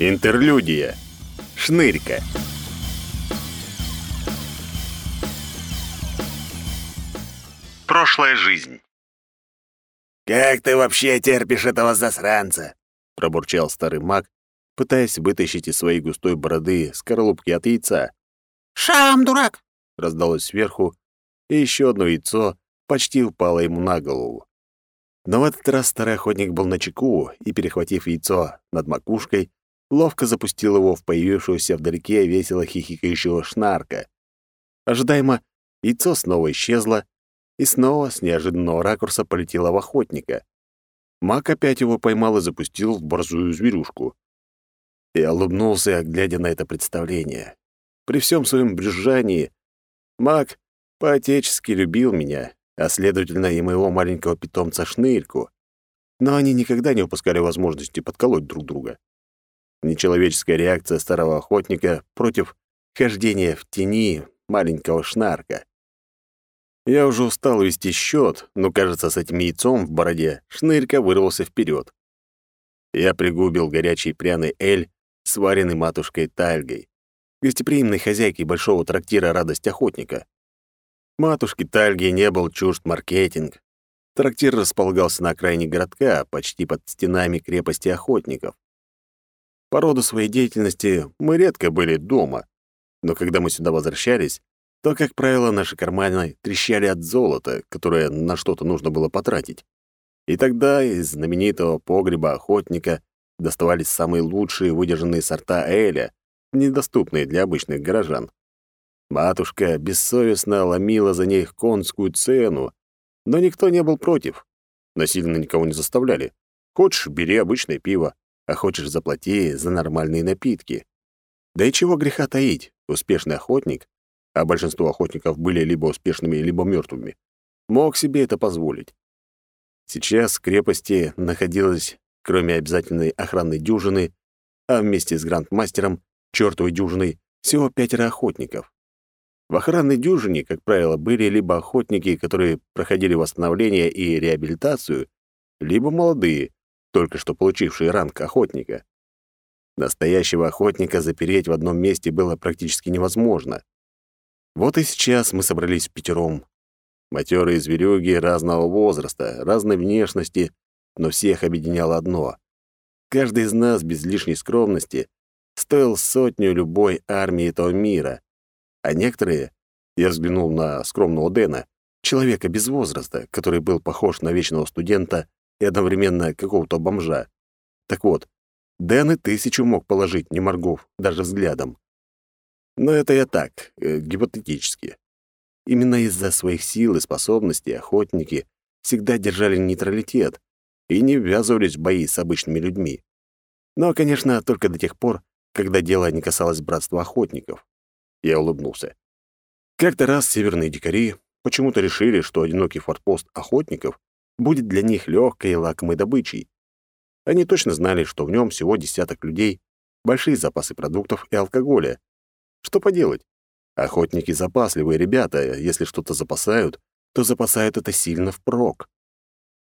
Интерлюдия. Шнырька. Прошлая жизнь. «Как ты вообще терпишь этого засранца?» — пробурчал старый маг, пытаясь вытащить из своей густой бороды скорлупки от яйца. «Шам, дурак!» — раздалось сверху, и еще одно яйцо почти упало ему на голову. Но в этот раз старый охотник был на чеку и, перехватив яйцо над макушкой, ловко запустил его в появившегося вдалеке весело хихикающего шнарка. Ожидаемо, яйцо снова исчезло, и снова с неожиданного ракурса полетело в охотника. Мак опять его поймал и запустил в борзую зверюшку. Я улыбнулся, глядя на это представление. При всем своем брюзжании Мак по-отечески любил меня, а следовательно и моего маленького питомца Шнырьку. Но они никогда не упускали возможности подколоть друг друга. Нечеловеческая реакция старого охотника против хождения в тени маленького Шнарка. Я уже устал вести счет, но, кажется, с этим яйцом в бороде Шнырька вырвался вперед. Я пригубил горячий пряный эль, сваренный матушкой Тальгой, гостеприимной хозяйкой большого трактира «Радость охотника». Матушке Тальги не был чужд маркетинг. Трактир располагался на окраине городка, почти под стенами крепости охотников. По роду своей деятельности мы редко были дома, но когда мы сюда возвращались, то, как правило, наши карманы трещали от золота, которое на что-то нужно было потратить. И тогда из знаменитого погреба охотника доставались самые лучшие выдержанные сорта эля, недоступные для обычных горожан. Матушка бессовестно ломила за них конскую цену, но никто не был против. Насильно никого не заставляли. Хочешь — бери обычное пиво, а хочешь — заплати за нормальные напитки. Да и чего греха таить, успешный охотник, а большинство охотников были либо успешными, либо мертвыми, мог себе это позволить. Сейчас в крепости находилось, кроме обязательной охранной дюжины, а вместе с грандмастером, чертовой дюжиной, всего пятеро охотников. В охранной дюжине, как правило, были либо охотники, которые проходили восстановление и реабилитацию, либо молодые, только что получившие ранг охотника. Настоящего охотника запереть в одном месте было практически невозможно. Вот и сейчас мы собрались пятером. Матерые зверюги разного возраста, разной внешности, но всех объединяло одно. Каждый из нас без лишней скромности стоил сотню любой армии этого мира, а некоторые, я взглянул на скромного Дэна, человека без возраста, который был похож на вечного студента и одновременно какого-то бомжа. Так вот, Дэн и тысячу мог положить, не моргов, даже взглядом. Но это я так, э, гипотетически. Именно из-за своих сил и способностей охотники всегда держали нейтралитет и не ввязывались в бои с обычными людьми. Но, конечно, только до тех пор, когда дело не касалось братства охотников. Я улыбнулся. Как-то раз северные дикари почему-то решили, что одинокий форпост охотников будет для них легкой и лакомой добычей. Они точно знали, что в нем всего десяток людей, большие запасы продуктов и алкоголя. Что поделать? Охотники запасливые ребята, если что-то запасают, то запасают это сильно впрок.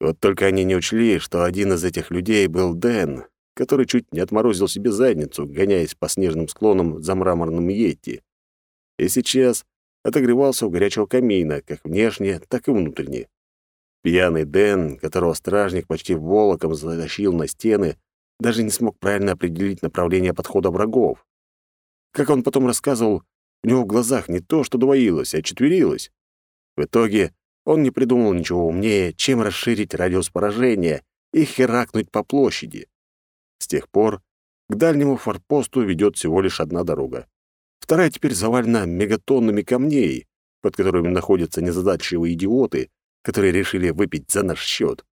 Вот только они не учли, что один из этих людей был Дэн, который чуть не отморозил себе задницу, гоняясь по снежным склонам за мраморным Йетти и сейчас отогревался у горячего камина, как внешне, так и внутренне. Пьяный Дэн, которого стражник почти волоком затащил на стены, даже не смог правильно определить направление подхода врагов. Как он потом рассказывал, у него в глазах не то, что двоилось, а четверилось. В итоге он не придумал ничего умнее, чем расширить радиус поражения и херакнуть по площади. С тех пор к дальнему форпосту ведет всего лишь одна дорога. Вторая теперь завалена мегатоннами камней, под которыми находятся незадачливые идиоты, которые решили выпить за наш счет.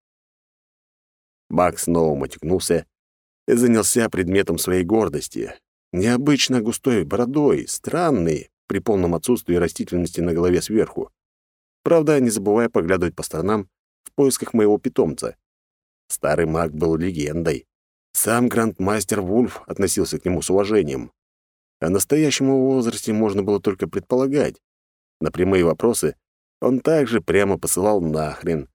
Бак снова матюкнулся и занялся предметом своей гордости. Необычно густой бородой, странный, при полном отсутствии растительности на голове сверху. Правда, не забывая поглядывать по сторонам в поисках моего питомца. Старый маг был легендой. Сам грандмастер Вульф относился к нему с уважением. О настоящем его возрасте можно было только предполагать. На прямые вопросы он также прямо посылал нахрен,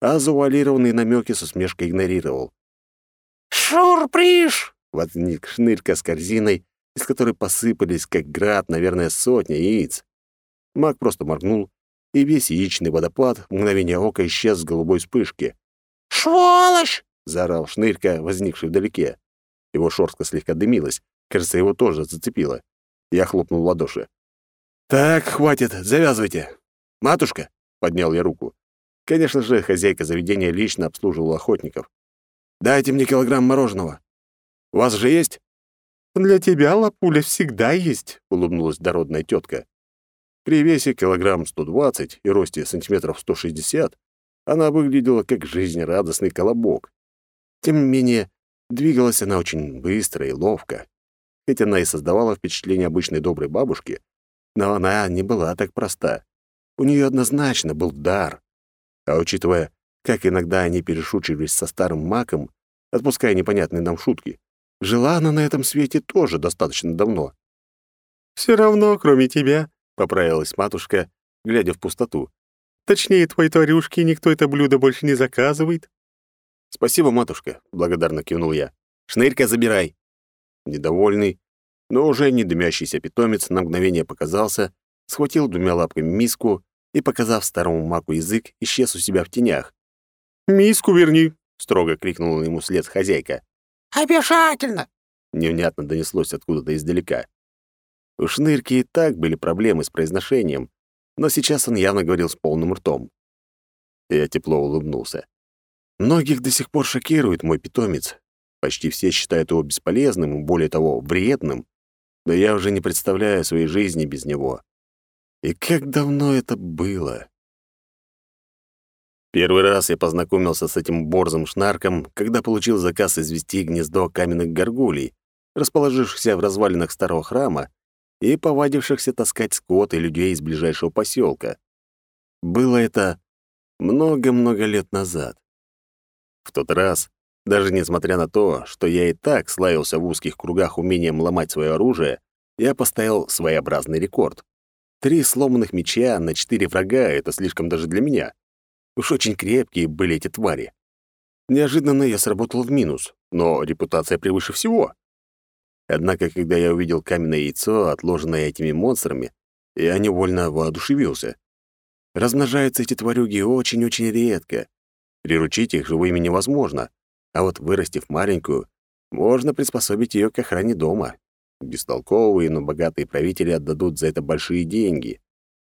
а завуалированные намеки с усмешкой игнорировал. «Шурприш!» возник шнырька с корзиной, из которой посыпались, как град, наверное, сотни яиц. Маг просто моргнул, и весь яичный водопад в мгновение ока исчез с голубой вспышки. «Сволочь!» — заорал шнырька, возникший вдалеке. Его шорстка слегка дымилась. Кажется, его тоже зацепило. Я хлопнул в ладоши. «Так, хватит, завязывайте. Матушка!» — поднял я руку. Конечно же, хозяйка заведения лично обслуживала охотников. «Дайте мне килограмм мороженого. У вас же есть?» «Для тебя, лапуля, всегда есть», — улыбнулась дородная тетка. При весе килограмм 120 и росте сантиметров 160 она выглядела как жизнерадостный колобок. Тем не менее, двигалась она очень быстро и ловко. Хоть она и создавала впечатление обычной доброй бабушки, но она не была так проста. У нее однозначно был дар. А учитывая, как иногда они перешучивались со старым маком, отпуская непонятные нам шутки, жила она на этом свете тоже достаточно давно. «Все равно, кроме тебя», — поправилась матушка, глядя в пустоту. «Точнее, твоей тварюшки никто это блюдо больше не заказывает». «Спасибо, матушка», — благодарно кивнул я. «Шнырька забирай». Недовольный, но уже не дымящийся питомец на мгновение показался, схватил двумя лапками миску и, показав старому маку язык, исчез у себя в тенях. «Миску верни!» — строго крикнула ему вслед хозяйка. «Обязательно!» — невнятно донеслось откуда-то издалека. У Шнырки и так были проблемы с произношением, но сейчас он явно говорил с полным ртом. Я тепло улыбнулся. Многих до сих пор шокирует мой питомец. Почти все считают его бесполезным и, более того, вредным. Но я уже не представляю своей жизни без него. И как давно это было? Первый раз я познакомился с этим борзым шнарком, когда получил заказ извести гнездо каменных горгулей, расположившихся в развалинах старого храма и повадившихся таскать скот и людей из ближайшего поселка. Было это много-много лет назад. В тот раз, даже несмотря на то, что я и так славился в узких кругах умением ломать свое оружие, я поставил своеобразный рекорд. Три сломанных меча на четыре врага — это слишком даже для меня. Уж очень крепкие были эти твари. Неожиданно я сработал в минус, но репутация превыше всего. Однако, когда я увидел каменное яйцо, отложенное этими монстрами, я невольно воодушевился. Размножаются эти тварюги очень-очень редко. Приручить их живыми невозможно, а вот вырастив маленькую, можно приспособить ее к охране дома. Бестолковые, но богатые правители отдадут за это большие деньги.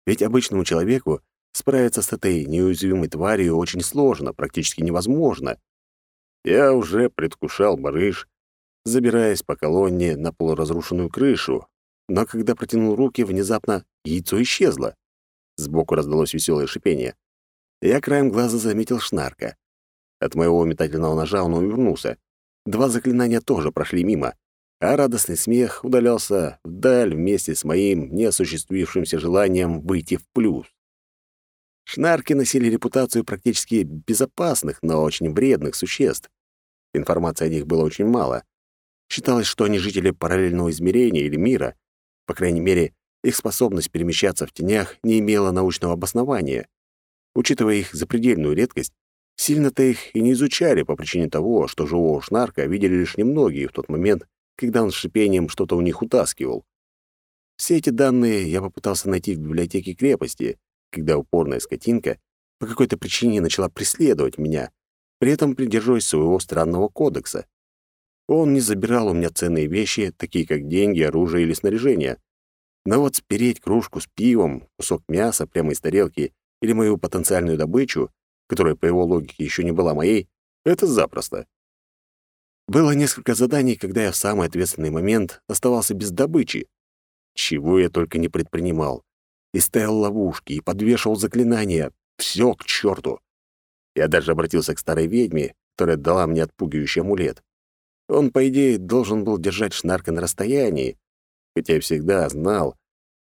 Ведь обычному человеку справиться с этой неуязвимой тварью очень сложно, практически невозможно. Я уже предвкушал барыш, забираясь по колонне на полуразрушенную крышу, но когда протянул руки, внезапно яйцо исчезло. Сбоку раздалось веселое шипение. Я краем глаза заметил шнарка. От моего метательного ножа он увернулся. Два заклинания тоже прошли мимо а радостный смех удалялся вдаль вместе с моим неосуществившимся желанием выйти в плюс. Шнарки носили репутацию практически безопасных, но очень вредных существ. Информации о них было очень мало. Считалось, что они жители параллельного измерения или мира. По крайней мере, их способность перемещаться в тенях не имела научного обоснования. Учитывая их запредельную редкость, сильно-то их и не изучали по причине того, что живого шнарка видели лишь немногие в тот момент, когда он с шипением что-то у них утаскивал. Все эти данные я попытался найти в библиотеке крепости, когда упорная скотинка по какой-то причине начала преследовать меня, при этом придерживаясь своего странного кодекса. Он не забирал у меня ценные вещи, такие как деньги, оружие или снаряжение. Но вот спереть кружку с пивом, кусок мяса прямо из тарелки или мою потенциальную добычу, которая, по его логике, еще не была моей, это запросто. Было несколько заданий, когда я в самый ответственный момент оставался без добычи. Чего я только не предпринимал. И ставил ловушки, и подвешивал заклинания. Все к черту. Я даже обратился к старой ведьме, которая дала мне отпугивающий амулет. Он, по идее, должен был держать шнарка на расстоянии, хотя я всегда знал,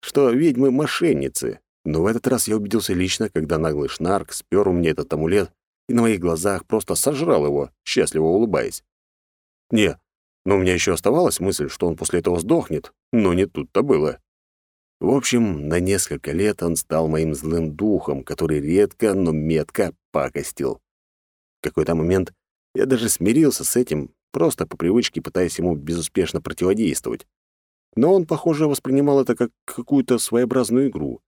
что ведьмы — мошенницы. Но в этот раз я убедился лично, когда наглый шнарк спер у меня этот амулет и на моих глазах просто сожрал его, счастливо улыбаясь. Не, но у меня еще оставалась мысль, что он после этого сдохнет, но не тут-то было. В общем, на несколько лет он стал моим злым духом, который редко, но метко пакостил. В какой-то момент я даже смирился с этим, просто по привычке пытаясь ему безуспешно противодействовать. Но он, похоже, воспринимал это как какую-то своеобразную игру.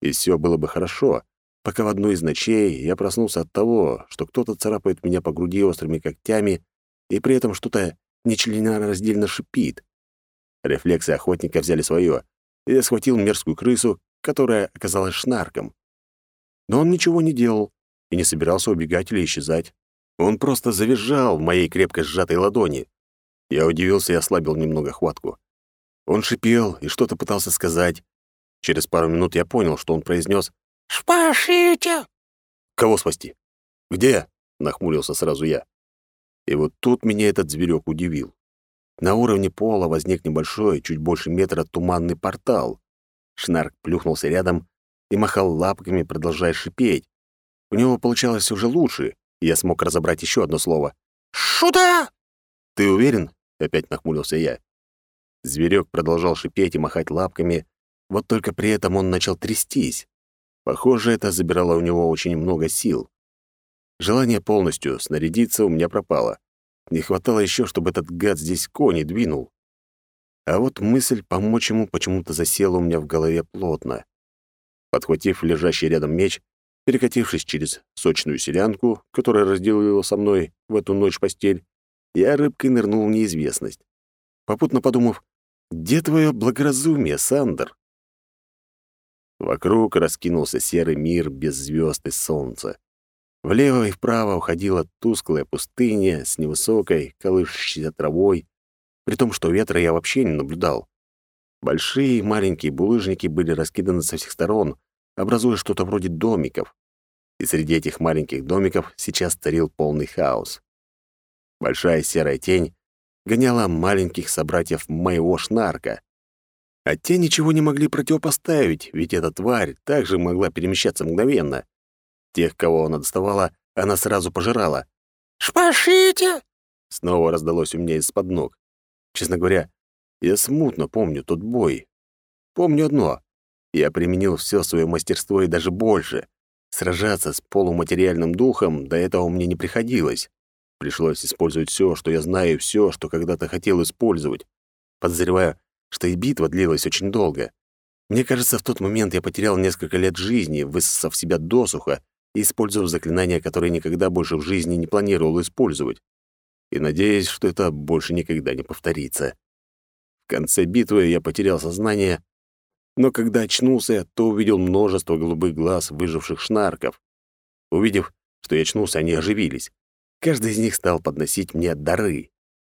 И все было бы хорошо, пока в одну из ночей я проснулся от того, что кто-то царапает меня по груди острыми когтями и при этом что-то нечленораздельно шипит. Рефлексы охотника взяли свое, и я схватил мерзкую крысу, которая оказалась шнарком. Но он ничего не делал и не собирался убегать или исчезать. Он просто завизжал в моей крепко сжатой ладони. Я удивился и ослабил немного хватку. Он шипел и что-то пытался сказать. Через пару минут я понял, что он произнес «Спасите!» «Кого спасти?» «Где?» — нахмурился сразу я. И вот тут меня этот зверек удивил. На уровне пола возник небольшой, чуть больше метра, туманный портал. Шнарк плюхнулся рядом и махал лапками, продолжая шипеть. У него получалось уже лучше, и я смог разобрать еще одно слово. «Шута!» «Ты уверен?» — опять нахмурился я. Зверек продолжал шипеть и махать лапками, вот только при этом он начал трястись. Похоже, это забирало у него очень много сил. Желание полностью снарядиться у меня пропало. Не хватало еще, чтобы этот гад здесь кони двинул. А вот мысль помочь ему почему-то засела у меня в голове плотно. Подхватив лежащий рядом меч, перекатившись через сочную селянку, которая разделила со мной в эту ночь постель, я рыбкой нырнул в неизвестность. Попутно подумав, где твое благоразумие, Сандер? Вокруг раскинулся серый мир без звезд и солнца. Влево и вправо уходила тусклая пустыня с невысокой, колышущейся травой, при том, что ветра я вообще не наблюдал. Большие и маленькие булыжники были раскиданы со всех сторон, образуя что-то вроде домиков. И среди этих маленьких домиков сейчас царил полный хаос. Большая серая тень гоняла маленьких собратьев моего шнарка. А те ничего не могли противопоставить, ведь эта тварь также могла перемещаться мгновенно. Тех, кого она доставала, она сразу пожирала. «Спасите!» Снова раздалось у меня из-под ног. Честно говоря, я смутно помню тот бой. Помню одно. Я применил все свое мастерство и даже больше. Сражаться с полуматериальным духом до этого мне не приходилось. Пришлось использовать все, что я знаю, и все, что когда-то хотел использовать. Подозреваю, что и битва длилась очень долго. Мне кажется, в тот момент я потерял несколько лет жизни, высосав себя досуха использовав заклинания, которые никогда больше в жизни не планировал использовать. И надеюсь, что это больше никогда не повторится. В конце битвы я потерял сознание, но когда очнулся, то увидел множество голубых глаз выживших шнарков. Увидев, что я очнулся, они оживились. Каждый из них стал подносить мне дары.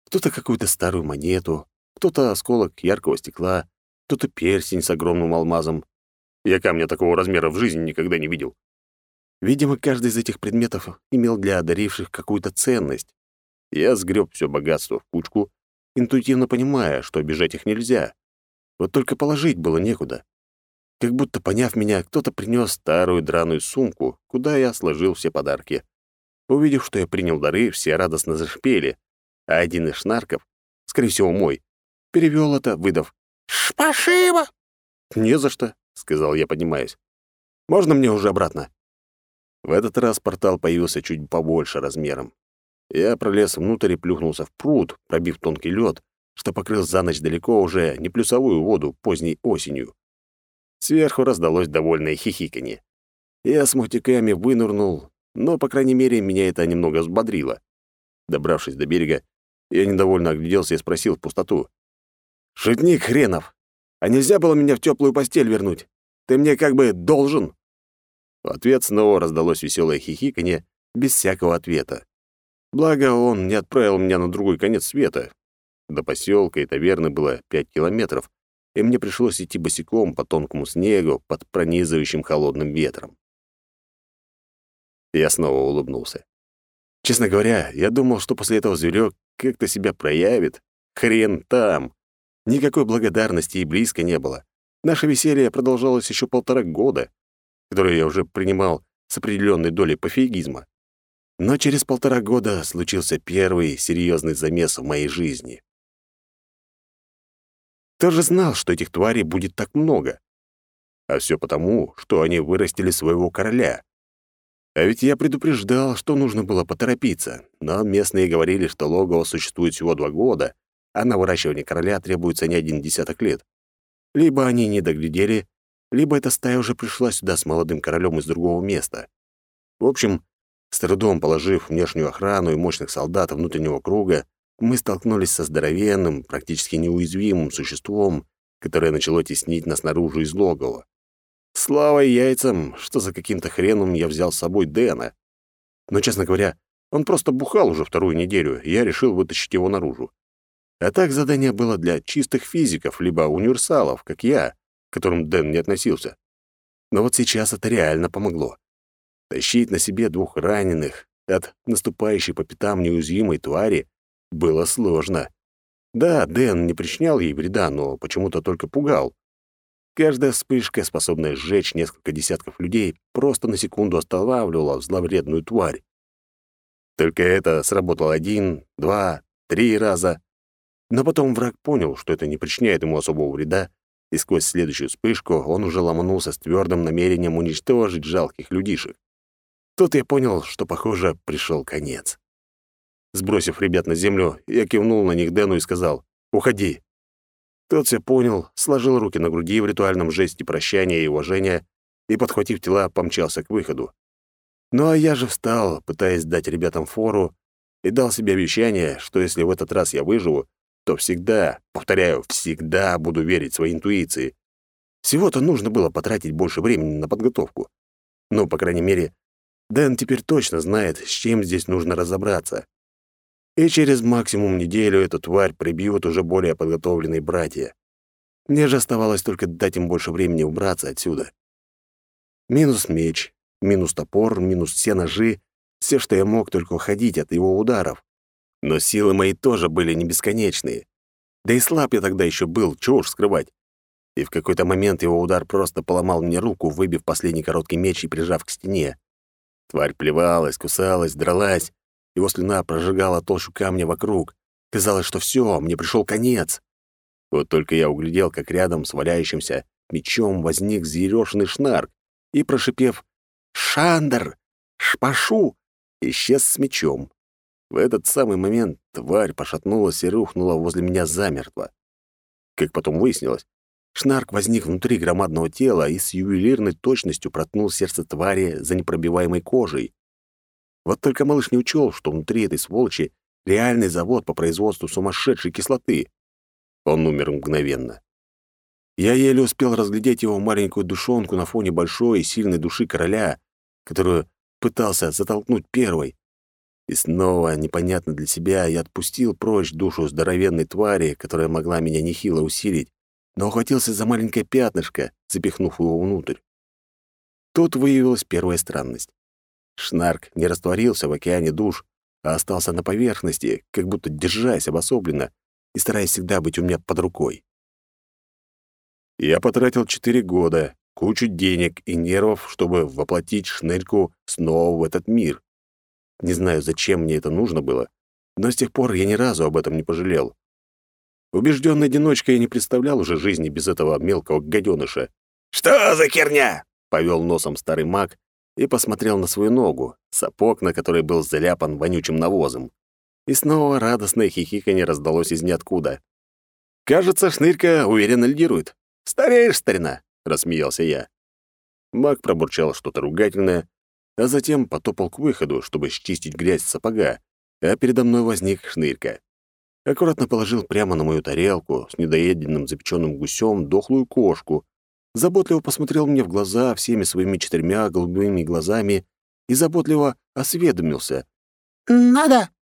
Кто-то какую-то старую монету, кто-то осколок яркого стекла, кто-то перстень с огромным алмазом. Я камня такого размера в жизни никогда не видел. Видимо, каждый из этих предметов имел для одаривших какую-то ценность. Я сгреб все богатство в кучку, интуитивно понимая, что обижать их нельзя. Вот только положить было некуда. Как будто, поняв меня, кто-то принес старую драную сумку, куда я сложил все подарки. Увидев, что я принял дары, все радостно зашипели, а один из шнарков, скорее всего, мой, перевел это, выдав «Спасибо!» «Не за что», — сказал я, поднимаясь. «Можно мне уже обратно?» В этот раз портал появился чуть побольше размером. Я пролез внутрь и плюхнулся в пруд, пробив тонкий лед, что покрыл за ночь далеко уже не плюсовую воду поздней осенью. Сверху раздалось довольное хихиканье. Я с мутиками вынырнул, но, по крайней мере, меня это немного взбодрило. Добравшись до берега, я недовольно огляделся и спросил в пустоту. «Шутник хренов! А нельзя было меня в теплую постель вернуть? Ты мне как бы должен!» В ответ снова раздалось веселое хихиканье, без всякого ответа. Благо, он не отправил меня на другой конец света. До поселка и таверны было пять километров, и мне пришлось идти босиком по тонкому снегу под пронизывающим холодным ветром. Я снова улыбнулся. Честно говоря, я думал, что после этого зверек как-то себя проявит. Хрен там. Никакой благодарности и близко не было. Наше веселье продолжалось еще полтора года которую я уже принимал с определенной долей пофигизма. Но через полтора года случился первый серьезный замес в моей жизни. Кто же знал, что этих тварей будет так много? А все потому, что они вырастили своего короля. А ведь я предупреждал, что нужно было поторопиться, но местные говорили, что логово существует всего два года, а на выращивание короля требуется не один десяток лет. Либо они не доглядели, либо эта стая уже пришла сюда с молодым королем из другого места. В общем, с трудом положив внешнюю охрану и мощных солдат внутреннего круга, мы столкнулись со здоровенным, практически неуязвимым существом, которое начало теснить нас наружу из логова. Слава яйцам, что за каким-то хреном я взял с собой Дэна. Но, честно говоря, он просто бухал уже вторую неделю, и я решил вытащить его наружу. А так задание было для чистых физиков, либо универсалов, как я, к которым Дэн не относился. Но вот сейчас это реально помогло. Тащить на себе двух раненых от наступающей по пятам неуязвимой твари было сложно. Да, Дэн не причинял ей вреда, но почему-то только пугал. Каждая вспышка, способная сжечь несколько десятков людей, просто на секунду останавливала зловредную тварь. Только это сработало один, два, три раза. Но потом враг понял, что это не причиняет ему особого вреда, и сквозь следующую вспышку он уже ломанулся с твердым намерением уничтожить жалких людишек. Тут я понял, что, похоже, пришел конец. Сбросив ребят на землю, я кивнул на них Дэну и сказал «Уходи». Тот все понял, сложил руки на груди в ритуальном жесте прощания и уважения и, подхватив тела, помчался к выходу. Ну а я же встал, пытаясь дать ребятам фору, и дал себе обещание, что если в этот раз я выживу, то всегда, повторяю, всегда буду верить своей интуиции. Всего-то нужно было потратить больше времени на подготовку. Ну, по крайней мере, Дэн теперь точно знает, с чем здесь нужно разобраться. И через максимум неделю эту тварь прибьют уже более подготовленные братья. Мне же оставалось только дать им больше времени убраться отсюда. Минус меч, минус топор, минус все ножи, все, что я мог только уходить от его ударов. Но силы мои тоже были не бесконечные. Да и слаб я тогда еще был, чего уж скрывать. И в какой-то момент его удар просто поломал мне руку, выбив последний короткий меч и прижав к стене. Тварь плевалась, кусалась, дралась. Его слюна прожигала толщу камня вокруг. Казалось, что все, мне пришел конец. Вот только я углядел, как рядом с валяющимся мечом возник зерешенный шнарк и, прошипев «Шандер! Шпашу!» исчез с мечом. В этот самый момент тварь пошатнулась и рухнула возле меня замертво. Как потом выяснилось, шнарк возник внутри громадного тела и с ювелирной точностью проткнул сердце твари за непробиваемой кожей. Вот только малыш не учел, что внутри этой сволочи реальный завод по производству сумасшедшей кислоты. Он умер мгновенно. Я еле успел разглядеть его маленькую душонку на фоне большой и сильной души короля, которую пытался затолкнуть первой. И снова, непонятно для себя, я отпустил прочь душу здоровенной твари, которая могла меня нехило усилить, но ухватился за маленькое пятнышко, запихнув его внутрь. Тут выявилась первая странность. Шнарк не растворился в океане душ, а остался на поверхности, как будто держась обособленно и стараясь всегда быть у меня под рукой. Я потратил четыре года, кучу денег и нервов, чтобы воплотить шнырьку снова в этот мир. Не знаю, зачем мне это нужно было, но с тех пор я ни разу об этом не пожалел. Убежденный одиночка я не представлял уже жизни без этого мелкого гаденыша. «Что за херня?» — повел носом старый маг и посмотрел на свою ногу, сапог, на которой был заляпан вонючим навозом. И снова радостное хихиканье раздалось из ниоткуда. «Кажется, шнырька уверенно лидирует. Стареешь, старина!» — рассмеялся я. Маг пробурчал что-то ругательное, а затем потопал к выходу, чтобы счистить грязь с сапога, а передо мной возник шнырька. Аккуратно положил прямо на мою тарелку с недоеденным запеченным гусем дохлую кошку, заботливо посмотрел мне в глаза всеми своими четырьмя голубыми глазами и заботливо осведомился. «Надо?»